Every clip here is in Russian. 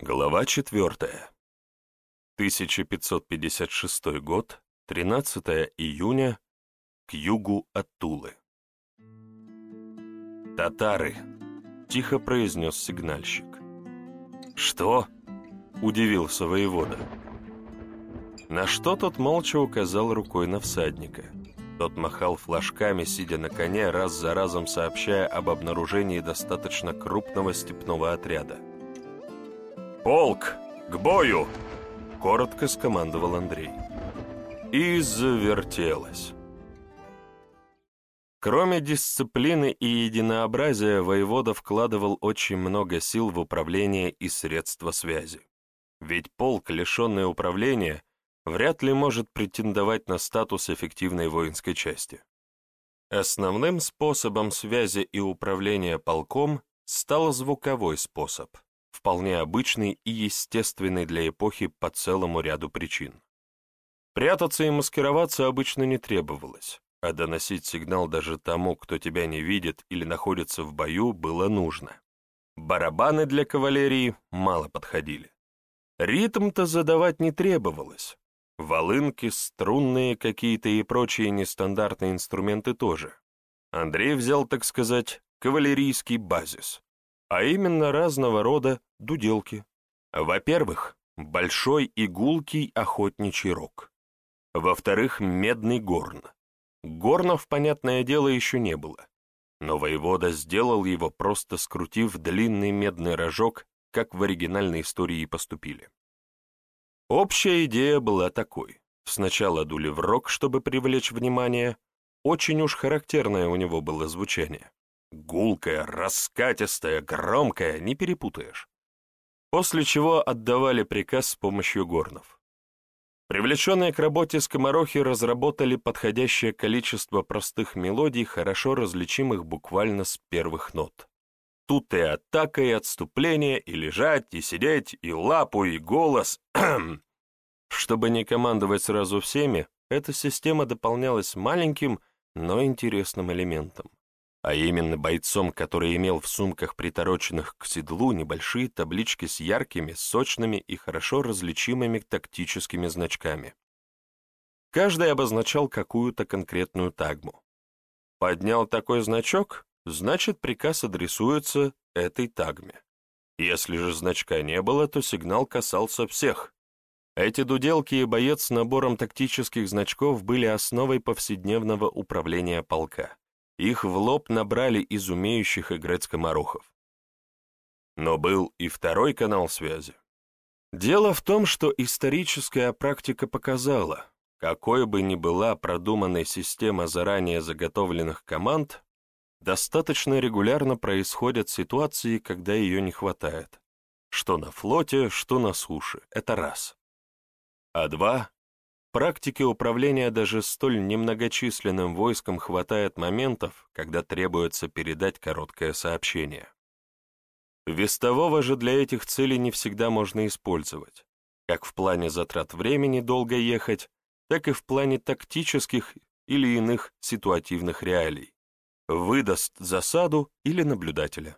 Глава 4. 1556 год, 13 июня, к югу от Тулы. «Татары!» — тихо произнес сигнальщик. «Что?» — удивился воевода. На что тот молча указал рукой на всадника. Тот махал флажками, сидя на коне, раз за разом сообщая об обнаружении достаточно крупного степного отряда. «Полк! К бою!» — коротко скомандовал Андрей. И завертелось. Кроме дисциплины и единообразия, воевода вкладывал очень много сил в управление и средства связи. Ведь полк, лишенный управления, вряд ли может претендовать на статус эффективной воинской части. Основным способом связи и управления полком стал звуковой способ — вполне обычный и естественный для эпохи по целому ряду причин. Прятаться и маскироваться обычно не требовалось, а доносить сигнал даже тому, кто тебя не видит или находится в бою, было нужно. Барабаны для кавалерии мало подходили. Ритм-то задавать не требовалось. Волынки, струнные какие-то и прочие нестандартные инструменты тоже. Андрей взял, так сказать, кавалерийский базис а именно разного рода дуделки. Во-первых, большой игулкий охотничий рог. Во-вторых, медный горн. Горнов, понятное дело, еще не было. Но воевода сделал его, просто скрутив длинный медный рожок, как в оригинальной истории поступили. Общая идея была такой. Сначала дули в рог, чтобы привлечь внимание. Очень уж характерное у него было звучание. Гулкая, раскатистая, громкая, не перепутаешь. После чего отдавали приказ с помощью горнов. Привлеченные к работе скоморохи разработали подходящее количество простых мелодий, хорошо различимых буквально с первых нот. Тут и атака, и отступление, и лежать, и сидеть, и лапу, и голос. Чтобы не командовать сразу всеми, эта система дополнялась маленьким, но интересным элементом а именно бойцом, который имел в сумках, притороченных к седлу, небольшие таблички с яркими, сочными и хорошо различимыми тактическими значками. Каждый обозначал какую-то конкретную тагму. Поднял такой значок, значит приказ адресуется этой тагме. Если же значка не было, то сигнал касался всех. Эти дуделки и боец с набором тактических значков были основой повседневного управления полка. Их в лоб набрали из умеющих играть скоморохов. Но был и второй канал связи. Дело в том, что историческая практика показала, какой бы ни была продуманная система заранее заготовленных команд, достаточно регулярно происходят ситуации, когда ее не хватает. Что на флоте, что на суше. Это раз. А два, практике управления даже столь немногочисленным войском хватает моментов, когда требуется передать короткое сообщение. Вестового же для этих целей не всегда можно использовать, как в плане затрат времени долго ехать, так и в плане тактических или иных ситуативных реалий. Выдаст засаду или наблюдателя.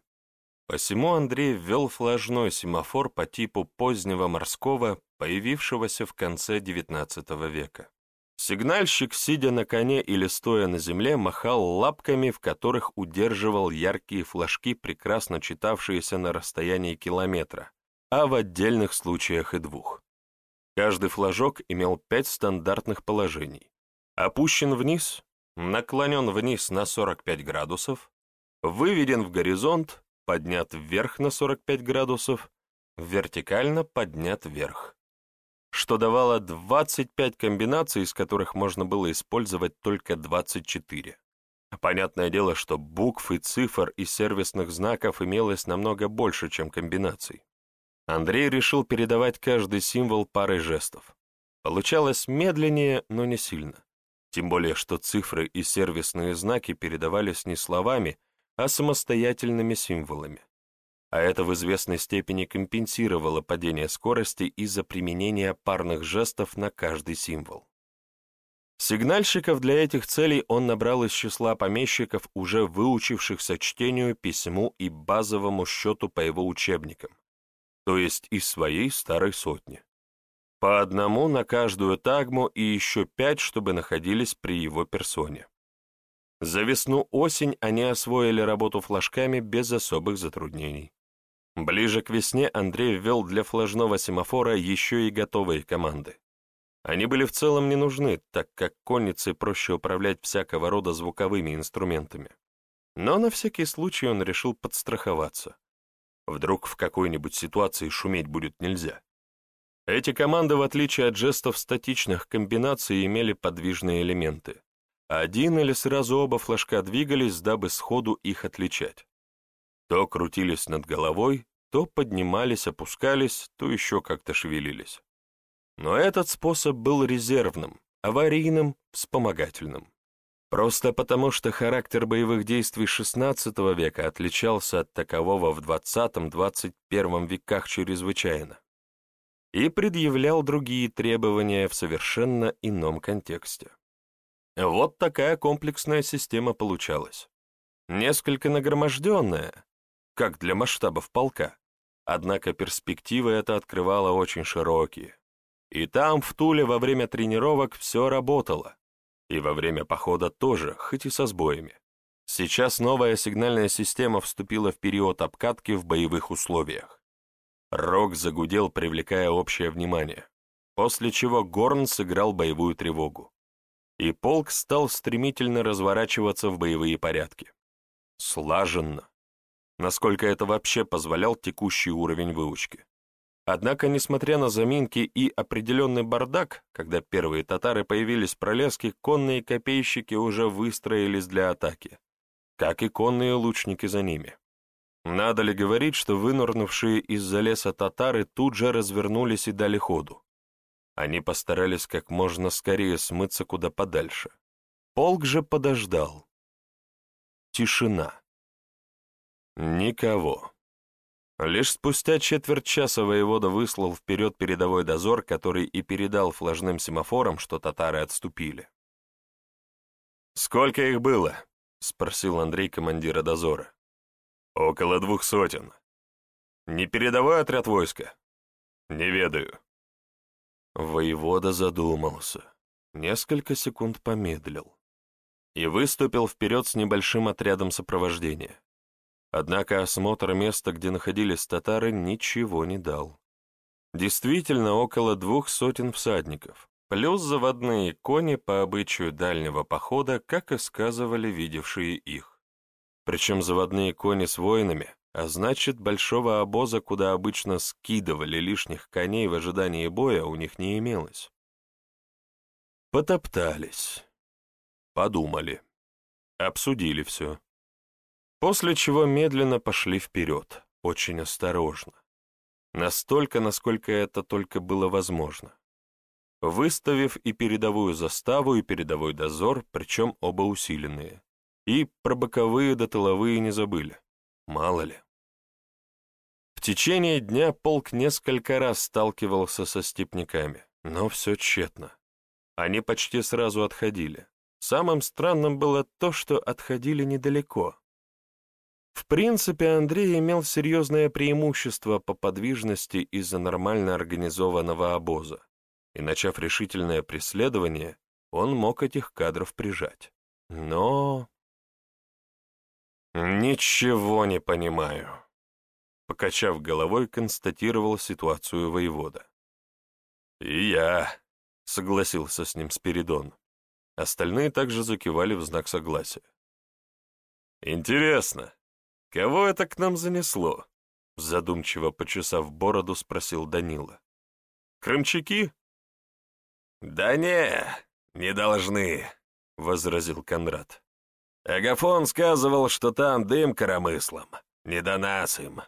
Посему Андрей ввел флажной семафор по типу позднего морского, появившегося в конце XIX века. Сигнальщик, сидя на коне или стоя на земле, махал лапками, в которых удерживал яркие флажки, прекрасно читавшиеся на расстоянии километра, а в отдельных случаях и двух. Каждый флажок имел пять стандартных положений. Опущен вниз, наклонен вниз на 45 градусов, выведен в горизонт, поднят вверх на 45 градусов, вертикально поднят вверх, что давало 25 комбинаций, из которых можно было использовать только 24. Понятное дело, что букв и цифр и сервисных знаков имелось намного больше, чем комбинаций. Андрей решил передавать каждый символ парой жестов. Получалось медленнее, но не сильно. Тем более, что цифры и сервисные знаки передавались не словами, а самостоятельными символами. А это в известной степени компенсировало падение скорости из-за применения парных жестов на каждый символ. Сигнальщиков для этих целей он набрал из числа помещиков, уже выучившихся чтению, письму и базовому счету по его учебникам. то есть из своей старой сотни. По одному на каждую тагму и еще пять, чтобы находились при его персоне. За весну-осень они освоили работу флажками без особых затруднений. Ближе к весне Андрей ввел для флажного семафора еще и готовые команды. Они были в целом не нужны, так как конницей проще управлять всякого рода звуковыми инструментами. Но на всякий случай он решил подстраховаться. Вдруг в какой-нибудь ситуации шуметь будет нельзя. Эти команды, в отличие от жестов статичных комбинаций, имели подвижные элементы. Один или сразу оба флажка двигались, дабы сходу их отличать. То крутились над головой, то поднимались, опускались, то еще как-то шевелились. Но этот способ был резервным, аварийным, вспомогательным. Просто потому, что характер боевых действий XVI века отличался от такового в XX-XXI веках чрезвычайно и предъявлял другие требования в совершенно ином контексте. Вот такая комплексная система получалась. Несколько нагроможденная, как для масштабов полка, однако перспективы это открывало очень широкие. И там, в Туле, во время тренировок все работало. И во время похода тоже, хоть и со сбоями. Сейчас новая сигнальная система вступила в период обкатки в боевых условиях. Рок загудел, привлекая общее внимание, после чего Горн сыграл боевую тревогу. И полк стал стремительно разворачиваться в боевые порядки. Слаженно. Насколько это вообще позволял текущий уровень выучки. Однако, несмотря на заминки и определенный бардак, когда первые татары появились в пролеске, конные копейщики уже выстроились для атаки, как и конные лучники за ними. Надо ли говорить, что вынырнувшие из-за леса татары тут же развернулись и дали ходу? Они постарались как можно скорее смыться куда подальше. Полк же подождал. Тишина. Никого. Лишь спустя четверть часа воевода выслал вперед передовой дозор, который и передал флажным семафорам, что татары отступили. «Сколько их было?» — спросил Андрей командира дозора. «Около двух сотен. Не передовой отряд войска?» «Не ведаю». Воевода задумался, несколько секунд помедлил и выступил вперед с небольшим отрядом сопровождения. Однако осмотр места, где находились татары, ничего не дал. Действительно, около двух сотен всадников, плюс заводные кони по обычаю дальнего похода, как и сказывали видевшие их. Причем заводные кони с воинами, а значит, большого обоза, куда обычно скидывали лишних коней в ожидании боя, у них не имелось. Потоптались, подумали, обсудили все. После чего медленно пошли вперед, очень осторожно. Настолько, насколько это только было возможно. Выставив и передовую заставу, и передовой дозор, причем оба усиленные. И про боковые да тыловые не забыли. Мало ли. В течение дня полк несколько раз сталкивался со степняками, но все тщетно. Они почти сразу отходили. Самым странным было то, что отходили недалеко, в принципе, Андрей имел серьезное преимущество по подвижности из-за нормально организованного обоза, и, начав решительное преследование, он мог этих кадров прижать. Но... «Ничего не понимаю», — покачав головой, констатировал ситуацию воевода. «И я», — согласился с ним Спиридон. Остальные также закивали в знак согласия. «Интересно, «Кого это к нам занесло?» Задумчиво почесав бороду, спросил Данила. «Крымчаки?» «Да не, не должны», — возразил Кондрат. «Агафон сказывал, что там дым коромыслом. Не до нас им».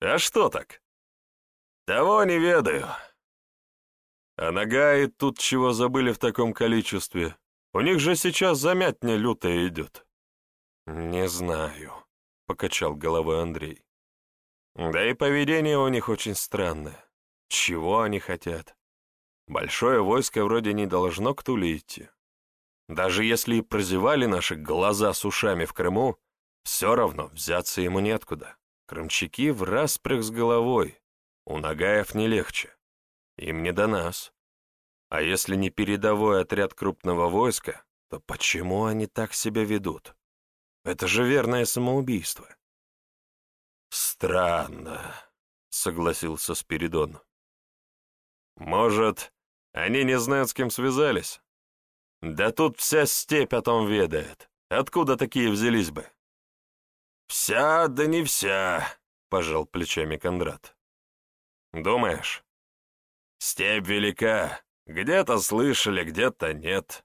«А что так?» «Того не ведаю». «А Нагаи тут чего забыли в таком количестве? У них же сейчас замятня лютая идет». «Не знаю», покачал головой Андрей. Да и поведение у них очень странное. Чего они хотят? Большое войско вроде не должно к Туле идти. Даже если и прозевали наши глаза с ушами в Крыму, все равно взяться ему неоткуда. Крымчаки в распрях с головой, У Нагаев не легче. Им не до нас. А если не передовой отряд крупного войска, то почему они так себя ведут? Это же верное самоубийство. Странно, согласился Спиридон. Может, они не знают, с кем связались? Да тут вся степь о том ведает. Откуда такие взялись бы? Вся, да не вся, пожал плечами Кондрат. Думаешь? Степь велика, где-то слышали, где-то нет.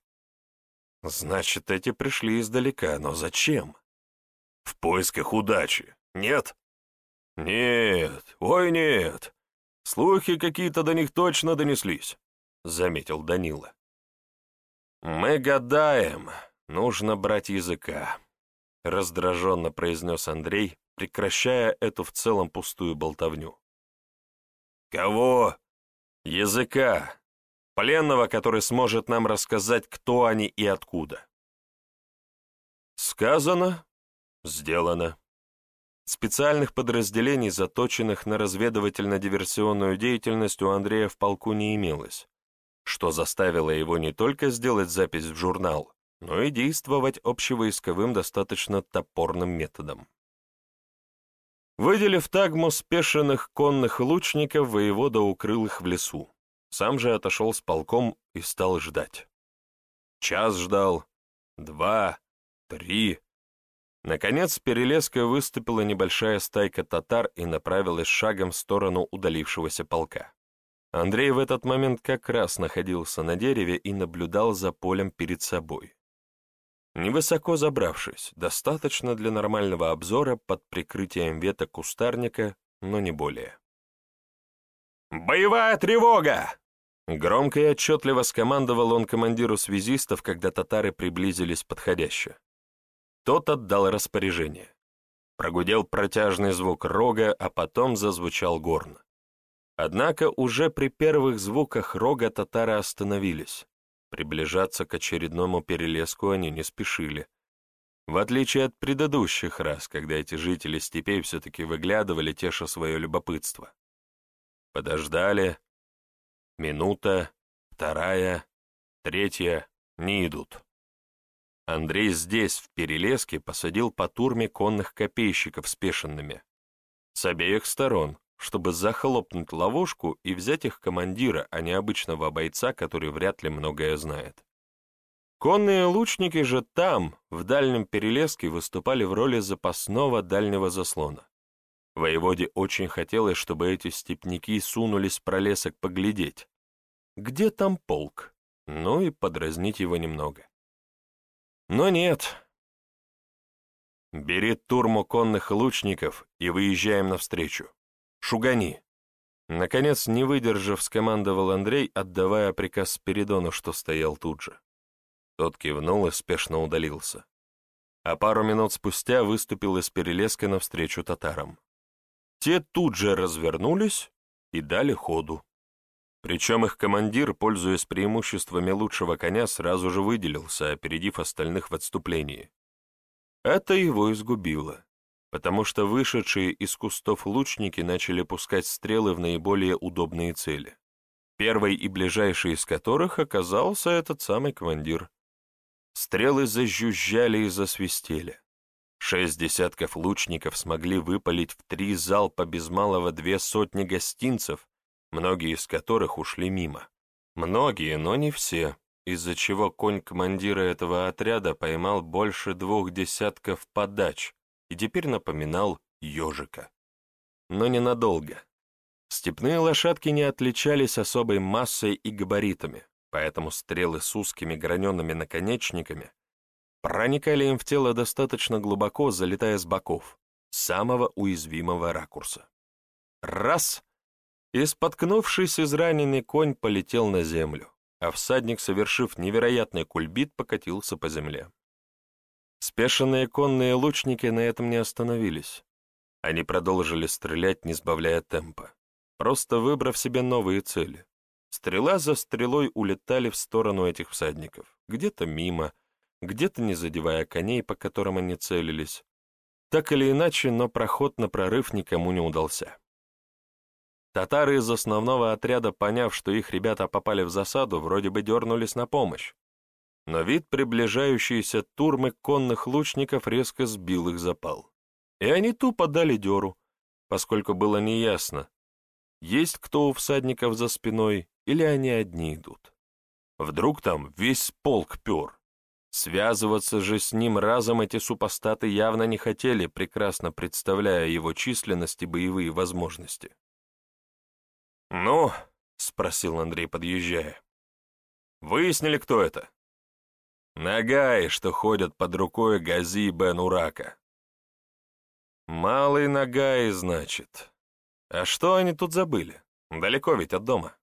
Значит, эти пришли издалека, но зачем? В поисках удачи, нет? Нет, ой, нет. Слухи какие-то до них точно донеслись, заметил Данила. Мы гадаем, нужно брать языка, раздраженно произнес Андрей, прекращая эту в целом пустую болтовню. Кого? Языка, Пленного, который сможет нам рассказать, кто они и откуда. Сказано, сделано. Специальных подразделений, заточенных на разведывательно-диверсионную деятельность, у Андрея в полку не имелось, что заставило его не только сделать запись в журнал, но и действовать общевойсковым достаточно топорным методом. Выделив тагму спешенных конных лучников, воевода укрыл их в лесу. Сам же отошел с полком и стал ждать. Час ждал, два, три. Наконец, с перелеска выступила небольшая стайка татар и направилась шагом в сторону удалившегося полка. Андрей в этот момент как раз находился на дереве и наблюдал за полем перед собой. Невысоко забравшись, достаточно для нормального обзора под прикрытием веток кустарника, но не более. «Боевая тревога!» Громко и отчетливо скомандовал он командиру связистов, когда татары приблизились подходяще. Тот отдал распоряжение. Прогудел протяжный звук рога, а потом зазвучал горн. Однако уже при первых звуках рога татары остановились. Приближаться к очередному перелеску они не спешили. В отличие от предыдущих раз, когда эти жители степей все-таки выглядывали, теша свое любопытство. Подождали, Минута, вторая, третья не идут. Андрей здесь, в Перелеске, посадил по турме конных копейщиков спешенными. С обеих сторон, чтобы захлопнуть ловушку и взять их командира, а не обычного бойца, который вряд ли многое знает. Конные лучники же там, в дальнем Перелеске, выступали в роли запасного дальнего заслона. Воеводе очень хотелось, чтобы эти степняки сунулись в пролесок поглядеть. Где там полк? Ну и подразнить его немного. Но нет. Бери турму конных лучников и выезжаем навстречу. Шугани. Наконец, не выдержав, скомандовал Андрей, отдавая приказ Спиридону, что стоял тут же. Тот кивнул и спешно удалился. А пару минут спустя выступил из перелеска навстречу татарам. Те тут же развернулись и дали ходу. Причем их командир, пользуясь преимуществами лучшего коня, сразу же выделился, опередив остальных в отступлении. Это его изгубило, потому что вышедшие из кустов лучники начали пускать стрелы в наиболее удобные цели. Первой и ближайшей из которых оказался этот самый командир. Стрелы зажужжали и засвистели. Шесть десятков лучников смогли выпалить в три залпа без малого две сотни гостинцев, многие из которых ушли мимо. Многие, но не все, из-за чего конь командира этого отряда поймал больше двух десятков подач и теперь напоминал ежика. Но ненадолго. Степные лошадки не отличались особой массой и габаритами, поэтому стрелы с узкими граненными наконечниками проникали им в тело достаточно глубоко, залетая с боков, самого уязвимого ракурса. Раз — и, споткнувшись, израненный конь полетел на землю, а всадник, совершив невероятный кульбит, покатился по земле. Спешенные конные лучники на этом не остановились. Они продолжили стрелять, не сбавляя темпа, просто выбрав себе новые цели. Стрела за стрелой улетали в сторону этих всадников, где-то мимо, где-то не задевая коней, по которым они целились. Так или иначе, но проход на прорыв никому не удался. Татары из основного отряда, поняв, что их ребята попали в засаду, вроде бы дернулись на помощь. Но вид приближающейся турмы конных лучников резко сбил их запал. И они тупо дали деру, поскольку было неясно, есть кто у всадников за спиной или они одни идут. Вдруг там весь полк пер. Связываться же с ним разом эти супостаты явно не хотели, прекрасно представляя его численность и боевые возможности. «Ну?» — спросил Андрей, подъезжая. «Выяснили, кто это?» «Нагаи, что ходят под рукой Гази бен Урака». «Малый Нагаи, значит. А что они тут забыли? Далеко ведь от дома».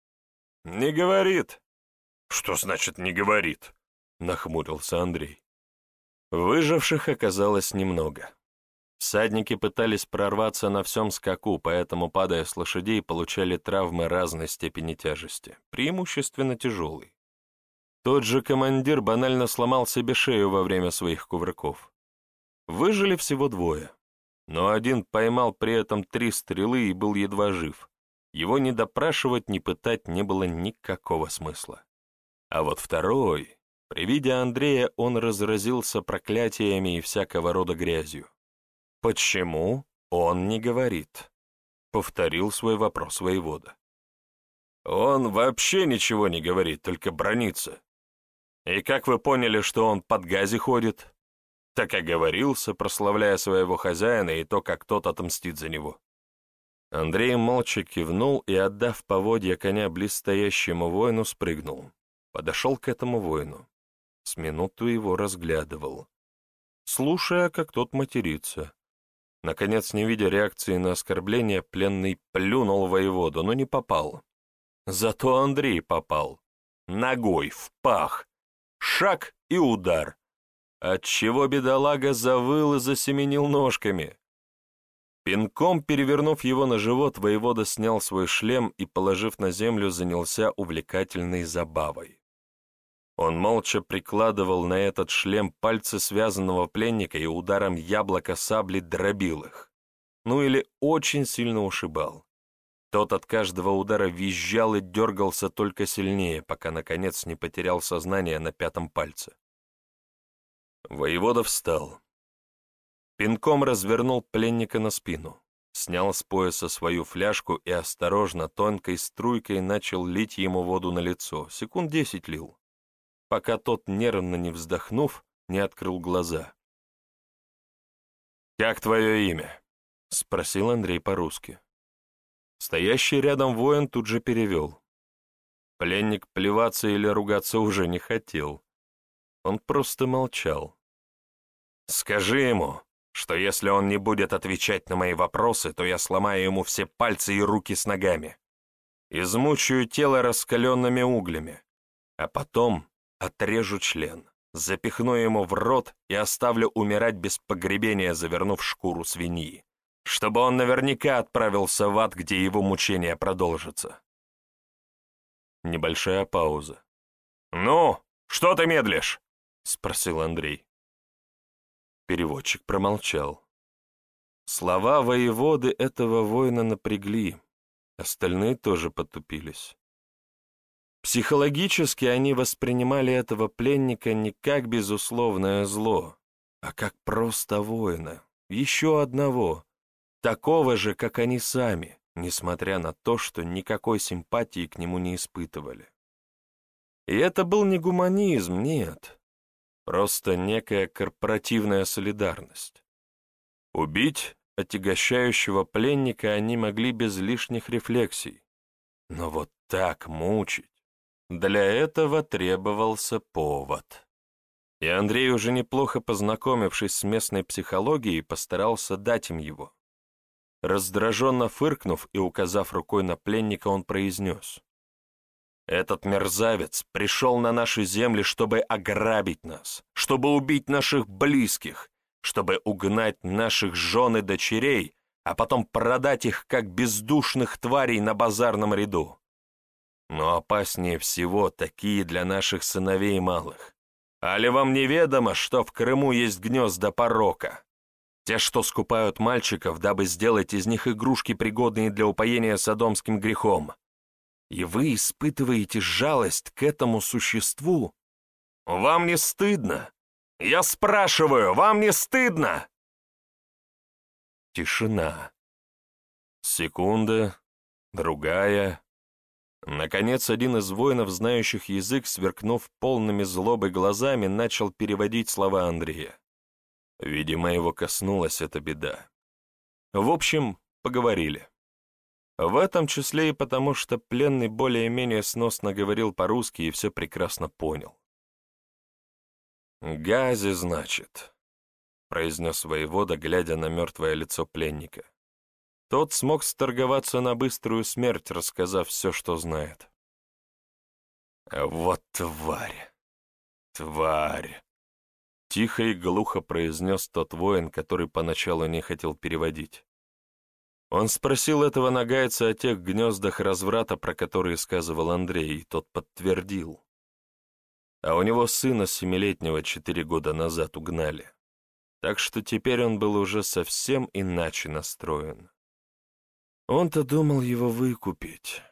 «Не говорит». «Что значит «не говорит»?» — нахмурился Андрей. Выживших оказалось немного. Всадники пытались прорваться на всем скаку, поэтому, падая с лошадей, получали травмы разной степени тяжести, преимущественно тяжелой. Тот же командир банально сломал себе шею во время своих кувырков. Выжили всего двое, но один поймал при этом три стрелы и был едва жив. Его ни допрашивать, ни пытать не было никакого смысла. А вот второй, при виде Андрея, он разразился проклятиями и всякого рода грязью. «Почему он не говорит?» — повторил свой вопрос воевода. «Он вообще ничего не говорит, только бронится. И как вы поняли, что он под газе ходит?» Так и говорился, прославляя своего хозяина и то, как тот отомстит за него. Андрей молча кивнул и, отдав поводья коня близстоящему воину, спрыгнул. Подошел к этому воину. С минуту его разглядывал, слушая, как тот матерится. Наконец, не видя реакции на оскорбление, пленный плюнул воеводу, но не попал. Зато Андрей попал. Ногой в пах. Шаг и удар. Отчего бедолага завыл и засеменил ножками. Пинком перевернув его на живот, воевода снял свой шлем и, положив на землю, занялся увлекательной забавой. Он молча прикладывал на этот шлем пальцы связанного пленника и ударом яблока сабли дробил их. Ну или очень сильно ушибал. Тот от каждого удара визжал и дергался только сильнее, пока, наконец, не потерял сознание на пятом пальце. Воевода встал. Пинком развернул пленника на спину, снял с пояса свою фляжку и осторожно, тонкой струйкой начал лить ему воду на лицо, секунд десять лил пока тот, нервно не вздохнув, не открыл глаза. «Как твое имя?» — спросил Андрей по-русски. Стоящий рядом воин тут же перевел. Пленник плеваться или ругаться уже не хотел. Он просто молчал. «Скажи ему, что если он не будет отвечать на мои вопросы, то я сломаю ему все пальцы и руки с ногами, измучаю тело раскаленными углями, а потом Отрежу член, запихну ему в рот и оставлю умирать без погребения, завернув шкуру свиньи, чтобы он наверняка отправился в ад, где его мучения продолжатся. Небольшая пауза. «Ну, что ты медлишь?» — спросил Андрей. Переводчик промолчал. Слова воеводы этого воина напрягли, остальные тоже потупились. Психологически они воспринимали этого пленника не как безусловное зло, а как просто воина, еще одного, такого же, как они сами, несмотря на то, что никакой симпатии к нему не испытывали. И это был не гуманизм, нет, просто некая корпоративная солидарность. Убить отягощающего пленника они могли без лишних рефлексий, но вот так мучить, для этого требовался повод. И Андрей, уже неплохо познакомившись с местной психологией, постарался дать им его. Раздраженно фыркнув и указав рукой на пленника, он произнес. «Этот мерзавец пришел на наши земли, чтобы ограбить нас, чтобы убить наших близких, чтобы угнать наших жен и дочерей, а потом продать их как бездушных тварей на базарном ряду. Но опаснее всего такие для наших сыновей малых. Али вам неведомо, что в Крыму есть гнезда порока? Те, что скупают мальчиков, дабы сделать из них игрушки, пригодные для упоения садомским грехом. И вы испытываете жалость к этому существу? Вам не стыдно? Я спрашиваю, вам не стыдно?» Тишина. Секунда, другая. Наконец, один из воинов, знающих язык, сверкнув полными злобой глазами, начал переводить слова Андрея. Видимо, его коснулась эта беда. В общем, поговорили. В этом числе и потому, что пленный более-менее сносно говорил по-русски и все прекрасно понял. «Гази, значит», — произнес воевода, глядя на мертвое лицо пленника. Тот смог сторговаться на быструю смерть, рассказав все, что знает. «Вот тварь! Тварь!» Тихо и глухо произнес тот воин, который поначалу не хотел переводить. Он спросил этого нагайца о тех гнездах разврата, про которые сказывал Андрей, и тот подтвердил. А у него сына семилетнего четыре года назад угнали. Так что теперь он был уже совсем иначе настроен. Он-то думал его выкупить.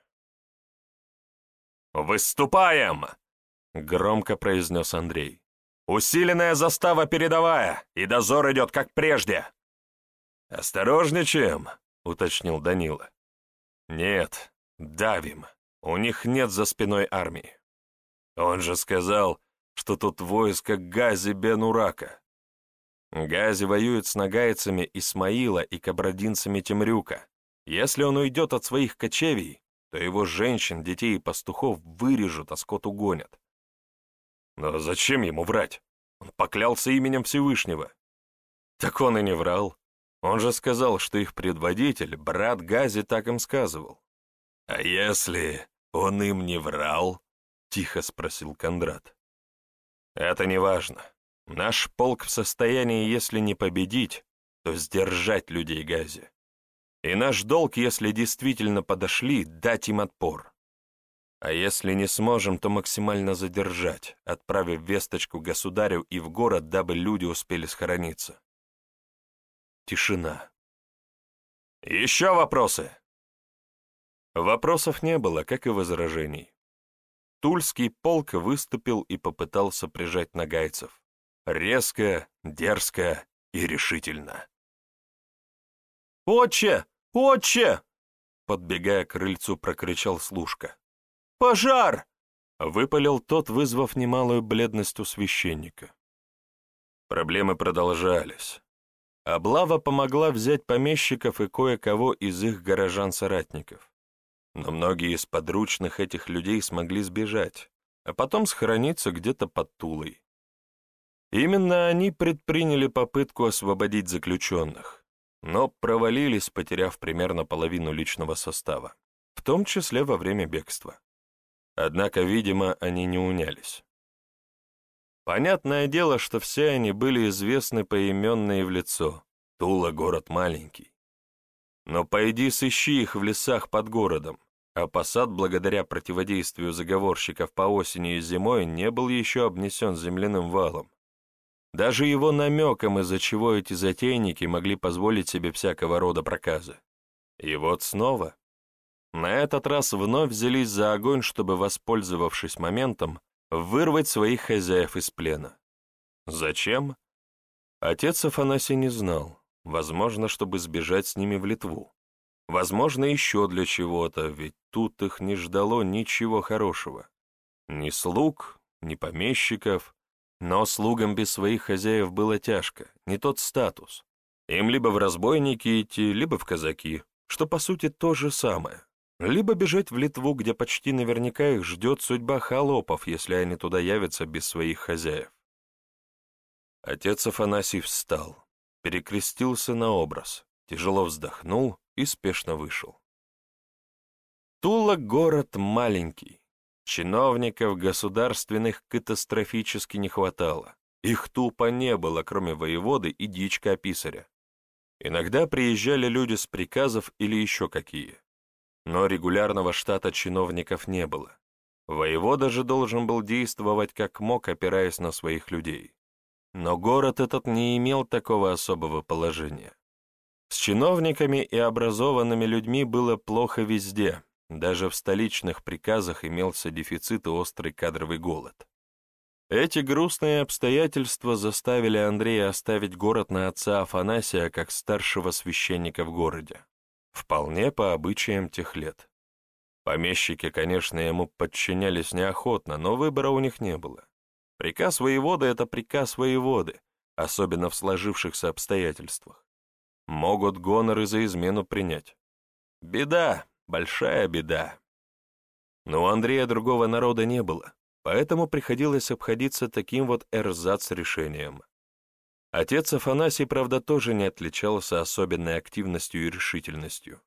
«Выступаем!» — громко произнес Андрей. Усиленная застава передовая, и дозор идет как прежде. Осторожничаем, уточнил Данила. Нет, давим. У них нет за спиной армии. Он же сказал, что тут войско Гази бен Урака. Гази воюет с нагайцами Исмаила и кабрадинцами Темрюка. Если он уйдет от своих кочевий, то его женщин, детей и пастухов вырежут, а скот угонят. Но зачем ему врать? Он поклялся именем Всевышнего. Так он и не врал. Он же сказал, что их предводитель, брат Гази, так им сказывал. «А если он им не врал?» — тихо спросил Кондрат. «Это не важно. Наш полк в состоянии, если не победить, то сдержать людей Гази. И наш долг, если действительно подошли, дать им отпор. А если не сможем, то максимально задержать, отправив весточку государю и в город, дабы люди успели схорониться. Тишина. «Еще вопросы?» Вопросов не было, как и возражений. Тульский полк выступил и попытался прижать нагайцев. Резко, дерзко и решительно. «Отче! Отче!» Подбегая к крыльцу, прокричал служка. Пожар!» — выпалил тот, вызвав немалую бледность у священника. Проблемы продолжались. Облава помогла взять помещиков и кое-кого из их горожан-соратников. Но многие из подручных этих людей смогли сбежать, а потом схорониться где-то под Тулой. Именно они предприняли попытку освободить заключенных, но провалились, потеряв примерно половину личного состава, в том числе во время бегства. Однако, видимо, они не унялись. Понятное дело, что все они были известны поименно и в лицо. Тула — город маленький. Но пойди сыщи их в лесах под городом, а посад, благодаря противодействию заговорщиков по осени и зимой, не был еще обнесен земляным валом. Даже его намеком, из-за чего эти затейники могли позволить себе всякого рода проказы. И вот снова на этот раз вновь взялись за огонь, чтобы, воспользовавшись моментом, вырвать своих хозяев из плена. Зачем? Отец Афанасий не знал. Возможно, чтобы сбежать с ними в Литву. Возможно, еще для чего-то, ведь тут их не ждало ничего хорошего. Ни слуг, ни помещиков. Но слугам без своих хозяев было тяжко, не тот статус. Им либо в разбойники идти, либо в казаки, что, по сути, то же самое либо бежать в Литву, где почти наверняка их ждет судьба холопов, если они туда явятся без своих хозяев. Отец Афанасий встал, перекрестился на образ, тяжело вздохнул и спешно вышел. Тула — город маленький. Чиновников государственных катастрофически не хватало. Их тупо не было, кроме воеводы и дичка-писаря. Иногда приезжали люди с приказов или еще какие но регулярного штата чиновников не было. Воевода же должен был действовать как мог, опираясь на своих людей. но город этот не имел такого особого положения. С чиновниками и образованными людьми было плохо везде, даже в столичных приказах имелся дефицит и острый кадровый голод. Эти грустные обстоятельства заставили Андрея оставить город на отца Афанасия как старшего священника в городе. Вполне по обычаям тех лет. Помещики, конечно, ему подчинялись неохотно, но выбора у них не было. Приказ воевода — это приказ воеводы, особенно в сложившихся обстоятельствах. Могут гоноры за измену принять. Беда, большая беда. Но у Андрея другого народа не было поэтому приходилось обходиться таким вот эрзац-решением. Отец Афанасий, правда, тоже не отличался особенной активностью и решительностью.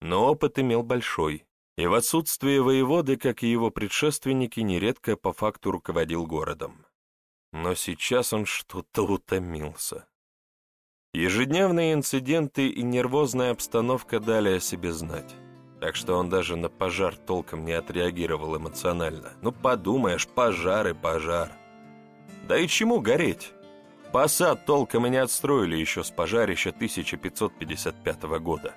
Но опыт имел большой, и в отсутствие воеводы, как и его предшественники, нередко по факту руководил городом. Но сейчас он что-то утомился. Ежедневные инциденты и нервозная обстановка дали о себе знать так что он даже на пожар толком не отреагировал эмоционально. Ну, подумаешь, пожар и пожар. Да и чему гореть? Посад толком и не отстроили еще с пожарища 1555 года.